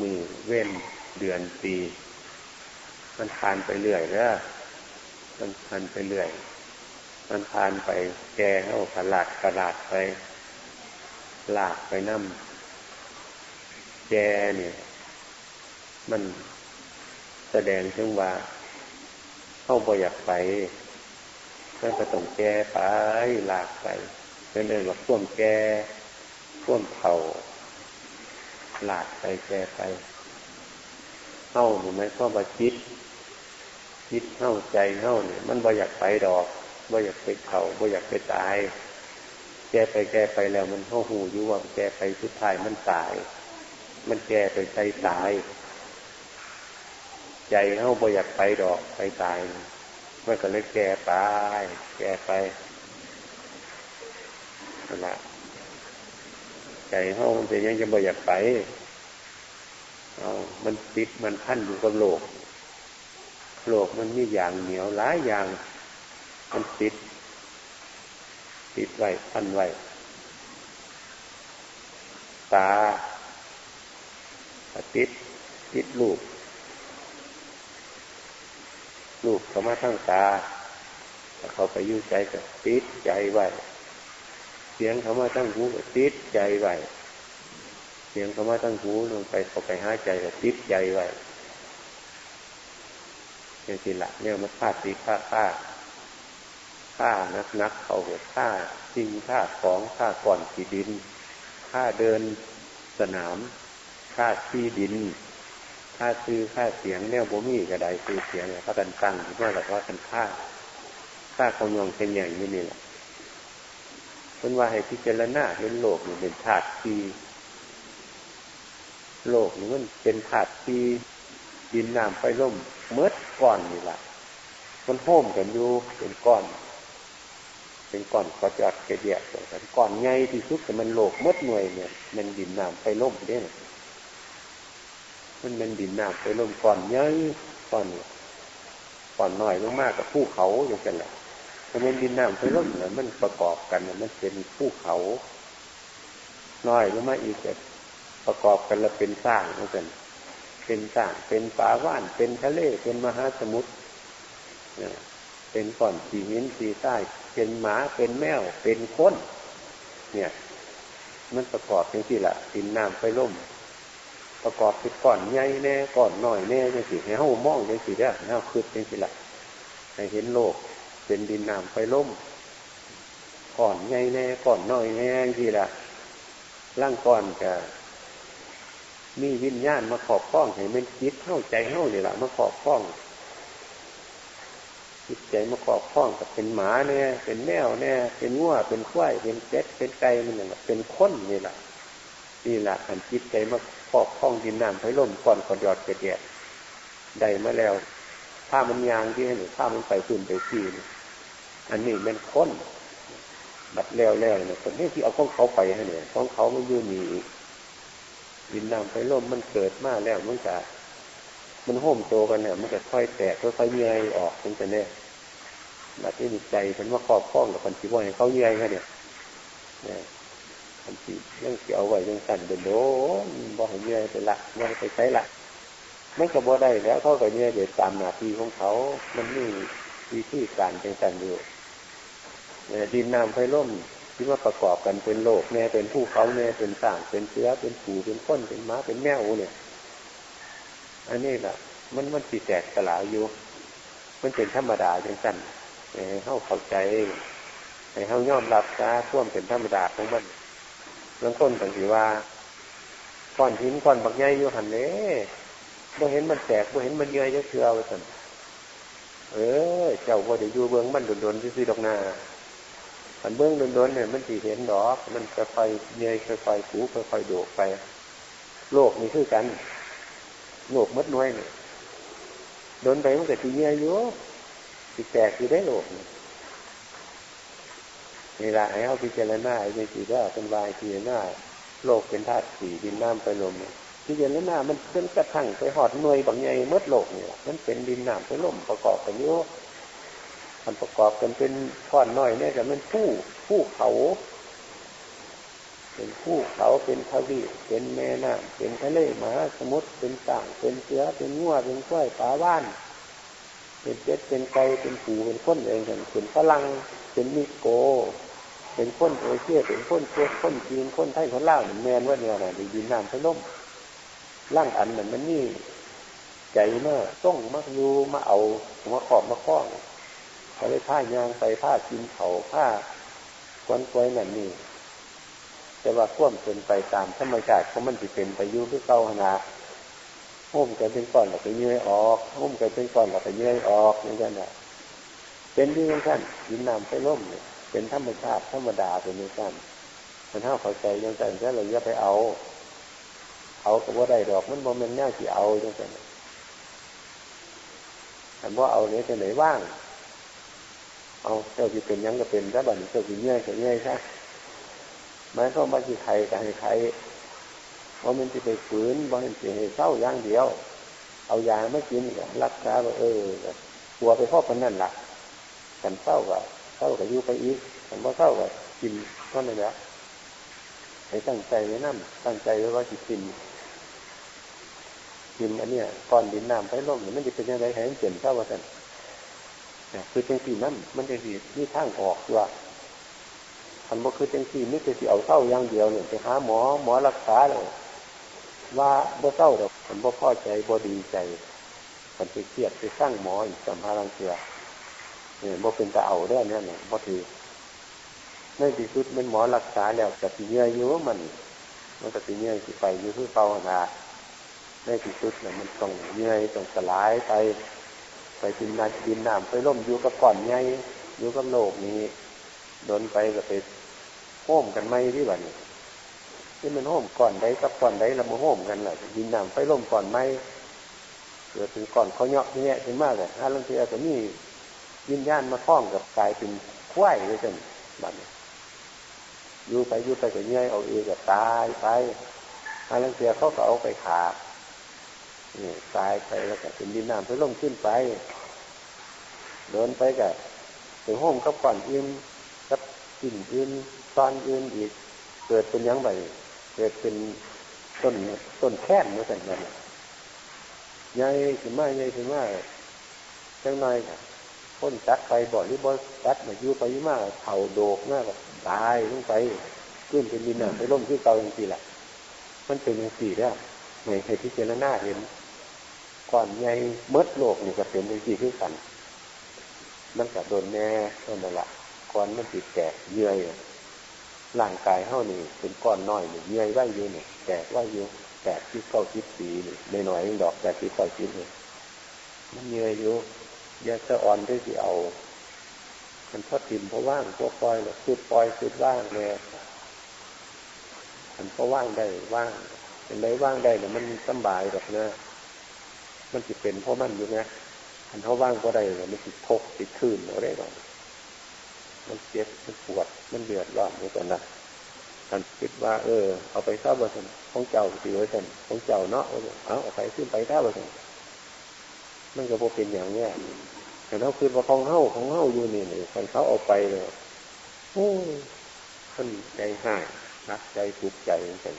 มือเว้นเดือนปี มันผ่านไปเรื่อยแล้วมันผ่านไปเรื่อย มันผ่านไปแก่เข้าขลาดขลาดไปหลากไปน้ำแกเนี่ย มันแสดงถึงว่าเข้าบ่อยากไปมันก็ต้องแก่ไปหลากไปเป็นเรื่องว่าท่วมแก่ท่วมเผา หลากไปแก่ไปเข้าถูกไหมก็บาจิตจิตเข้าใจเข้าเนี่ย มันบ่อยากไปดอกบ่อยากไปเผาบ่อยากไปตาย แก้ไปแก้ไปแล้ว มันเข้าหูอยู่ว่าแก้ไปสุดท้ายมันตาย มันแก้ไปใจตาย ใจเข้าบ่อยากไปดอกไปตายมันก็เลยแก้ไปแก้ไปนั่นแหละ ใจเขามันเป็นยังจะบ่อยากไป เอามันติดมันพันอยู่กับโลก โลกมันมีอย่างเหนียวหลายอย่าง มันติด ติดไว้พันไว้ ตาติด ติดลูก ลูกเขามาทั้งตาเขาไปยุ่ใจกับติดใจไว้ เสียงเขามาตั้งหูกับติดใจไว้เสียงเขามาตั้งหูลงไปเขาไปหายใจกับติดใจไว้เนี่ยสิละเนี่ยมันฆ่าตีฆ่าฆ่าฆ่านักนักเขาฆ่าสิ่งฆ่าของฆ่าก่อนที่ดินฆ่าเดินสนามฆ่าที่ดินฆ่าซื้อฆ่าเสียงแนวบ่มีกระไดซื้อเสียงเขากันตั้งเมื่อหลักว่ากันฆ่าฆ่าเขายองเป็นอย่างนี้นี่แหละ เป็นว่าให้พิจารณาเห็นโลกมันเป็นธาตุที่โลกนี่มันเป็นธาตุที่ดินน้ำไฟล่มเมื่อก่อนนี่แหละมันโฮมกันอยู่เป็นก้อน เป็นก้อนก็จะกระเดียดกันก้อนไงที่สุดแต่มันโลกมดหน่วยเนี่ย มันดินน้ำไปล่มได้มันเป็นดินน้ำไปล่มก้อนใหญ่ก้อนก้อนหน่อยมากกับภูเขาอย่างกันแหละ มันเป็นดินน้ำไปล่มเนี่ยมันประกอบกันมันเป็นภูเขา น้อยลงมาอีกแต่ประกอบกันแล้วเป็นสร้างเหมือนกันเป็นสร้าง เป็นป่าว่าน เป็นทะเล เป็นมหาสมุทรเป็นก่อนสีหินสีใต้ เป็นหมา เป็นแมว เป็นคนเนี่ย มันประกอบอย่างที่ละสินน้ำไปล่มประกอบเป็นก่อนใหญ่แน่ก่อนหน่อยแน่จังสิให้เฮามองจังสิเด้อให้เฮาคืดจังสิละให้เห็นโลก เป็นดินน้ำไปล่มก่อนใหญ่แน่ก่อนหน่อยแน่จังสิละร่างก่อนจะมีวิญญาณมาขอบข้องให้มันคิดเข้าใจเข้าเนี่ยละมาขอบข้อง จิตใจมาขอบข้องกับเป็นหมาเนี่ยเป็นแมวเนี่ยเป็นงัวเป็นควายเป็นเป็ดเป็นไก่มันอย่างเป็นคนนี่แหละนี่แหละอันจิตใจมาขอบข้องดินน้ำไฟล่มก่อนก่อนยอดเกลียดได้มาแล้วผ้ามันยางที่หรือผ้ามันไปขึ้นไปที่ อันนี้มันค้นบัดแล้วแล้วเนี่ยคนนี้ที่เอาของเขาไปให้เนี่ยของเขาไม่ยืนมีดินน้ำไฟล่มมันเกิดมาแล้วมันจะมันโฮมโตกันเนี่ยมันจะค่อยแตกค่อยๆเยื่อยออกมันจะเนี่ยแบบที่มีใจฉันว่าครอบคล้องกับคนที่ว่าให้เขาเยื่อยแค่เนี่ยเนี่ยคนที่ยังเกี่ยวไว้ยังสั่นเดินโดนบ่ให้เงยไปละบ่ให้ไปใช้ละมันก็บ่ได้แล้วเขาก็เยื่อยเดี๋ยวตามหน้าที่ของเขา มันมีวิธีการจังสันอยู่ ดินน้ำไฟล่มที่ว่าประกอบกันเป็นโลกแน่เป็นผู้เขาแน่เป็นต่างเป็นเชื้อเป็นผูเป็นก้นเป็นม้าเป็นแมวเนี่ย อันนี้แหละมันมันสีแตกสลายอยู่ มันเป็นธรรมดาจังสั้นให้เข้าเข้าใจให้เข้ายอมรับซะท่วมเป็นธรรมดาของมันเรื่องต้นต่างที่ว่าก้อนหินก้อนบักใหญ่อยู่หันเลยบ่เห็นมันแตกบ่เห็นมันเยื่อยจะเชื่อไว้สันเออ เจ้าบ่ได้อยู่เบื้องมันโดนๆซื่อๆดอกนา อันเบื้องโดนๆเนี่ยมันสีเห็นดอก มันค่อยๆเยื่อยค่อยๆผูค่อยๆโดดไป โลกนี้คือกัน โลกมัดน้อยเนี่ยโดนไปมันก็ตีเงี้ยอยู่ตีแตกอยู่ได้โลกนี่ละไอ้เขาพิจารณาไอ้ในสีว่าเป็นวายพิจารณาโลกเป็นธาตุสีดินน้ำไปลมพิจารณามันเป็นกระทั่งไปหอดหน่วยบางใหญ่มัดโลกเนี่ยมันเป็นดินน้ำไปลมประกอบกันอยู่ มันประกอบกันเป็นท่อนน้อยเนี่ยแต่มันผู้ผู้เขา เป็นผู้เขาเป็นทวีเป็นแม่น้ำเป็นทะเลมหาสมุทรเป็นต่าง เป็นเสือเป็นงัวเป็นกล้วยปลาว่าน เป็นเป็ดเป็นไก่เป็นผูเป็นคนเองเป็นฝรั่งเป็นมิโก เป็นคนเอเชียเป็นคนตัวคนจีนคนไทยคนลาวแมนว่าเนี่ยนะดินน้ำพะล่มร่างอันนั้นมันนี่ใจมากต้องมาอยู่มาเอามาขอบมาคล้อง เขาได้ผ้ายางไปผ้ากินเขาผ้าควนกวยนั่นนี่แต่ว่าข่วมเป็นไปตามธรรมชาติเพราะมันจะเป็นไปยุ่คือเก่าขนาดหุ้มกันเป็นก้อนแล้วก็เยื่อออกหุ้มกันเป็นก้อนแล้วก็เยื่อออกนี่กันน่ะเป็นที่นั่นยินน้ำไปล่มเนี่ยเป็นธรรมชาติธรรมดาเป็นนี่กันมันเท่าเข้าใจยังไงแล้วเราอย่าไปเอา เอาก็ว่าได้ดอกมันโมเมนต์แน่ที่เอาจังไงแต่ว่าเอาเนี้ยจะไหนว่าง เอาเจ้าที่เป็นยังก็เป็นถ้าบัดนี้เจ้าที่เงื่อยก็เงื่อยใช่หมายความว่าที่ใครก็ให้ใครว่ามันจะไปฝืนว่ามันจะให้เศร้าอย่างเดียว เอายาไม่กินรักษาว่าเออกลัวไปพ่อคนนั่นละกันเศร้าก็เศร้าก็อยู่ไปอีกกันว่าเศร้าก็กินก็นั่นแหละให้ตั้งใจไว้นั่นตั้งใจไว้ว่าจะกินกินอันเนี้ยก้อนดินน้ำไปร่มมันจะเป็นยังไงให้มันเปลี่ยนเศร้าว่าสัน คือจังสีนั่นมันจะสีนี่ทางออกว่าทันบ่คือจังสีนี่คือสิเอาเศร้าอย่างเดียวเนี่ยไปหาหมอหมอรักษาเลยว่าบ่เศร้าดอกทันบ่พอใจบ่ดีใจมันไปเครียดไปสร้างหมออีกสัมภาระเสือเนี่ยบ่เป็นตาเอาได้เนี่ยเนี่ยบ่ถือในที่สุดมันหมอรักษาแล้วกติเงื่อยอยู่มัน มันกติเงื่อยสิไปอยู่คือเก่าหนาในที่สุดเนี่ยมันต้องเงื่อยต้องสลายไป ไปกินน้ำกินน้ำไปร่มอยู่กับก่อนไงอยู่กับโลกนี้โดนไปก็ไปโห้มกันไม่ที่บ้านที่มันโห้มก่อนใดกับก่อนใดเรามาโห้มกันแหละดินน้ำไปร่มก่อนไม่เกิดถึงก่อนเขาเนาะแง่ขึ้นมากเลยถ้าลังเทียก็นี่ยินย่านมาคล้องกับกายเป็นควายเลยจนบ้านอยู่ไปอยู่ไปก็เงี้ยเอาเองก็ตายไปถ้าลังเทียเขาก็เอาไปขา นี่ตายไปแล้วก็เป็นดินน้ำไปร่มขึ้นไปเดินไปกับถึงห้องกับก่อนอื่นกับกิ่นอื่นตอนอื่นอีก เกิดเป็นยังไงเกิดเป็นต้นต้นแค่นเมื่อแต่นั้นใหญ่ขึ้นมาใหญ่ขึ้นมาจังหน่อยค่ะพ้นจัดไปบ่อหรือบ่จัดมาอยู่ไปยุ่มากเผาโดกมากตายลงไปขึ้นเป็นดินน้ำไปร่มขึ้นเตาอย่างที่แหละมันเป็นอย่างสี่แล้วในใครที่เจรนาเห็น ก่อนใหญ่เมดโลกนี่ก็เป็นอย่างที่ขึ้นกันมันก็โดนแน่นั่นแหละก้อนมันติดแตกเยื่อร่างกายเท่านี่เป็นก้อนน้อยนี่เยื่อไว่าอยู่นี่แตกไว่าอยู่แตกที่เก้าทิศสีนี่หน่อยๆดอกแตกที่เก้าทิศนี่มันเยื่ออยู่ยาจะอ่อนด้วยที่เอามันพอถิ่มเพราะว่างพวกปล่อยหรือคือปล่อยคือว่างเนี่ยมันก็ว่างได้ว่างเป็นไรว่างได้เนี่ยมันสบายแบบนะ มันจะเป็นเพราะมันอยู่ไงมันเขาว่างก็ได้เลยมันติดทกติดคืนอะไรบ้างมันเจ็บมันปวดมันเดือดร้อนอยู่ตอนนั้นท่านคิดว่า เออ เอาไปทราบว่าท่านของเจ้าสิไว้ท่านของเจ้าเนาะเอาเอาไปขึ้นไปได้ว่าท่านมันก็พอเป็นอย่างเนี้ยแต่เขาคือว่าของเฮ้าของเฮ้าอยู่นี่นี่คนเขาเอาไปเลยโอ้ท่านใจหายรักใจถูกใจกัน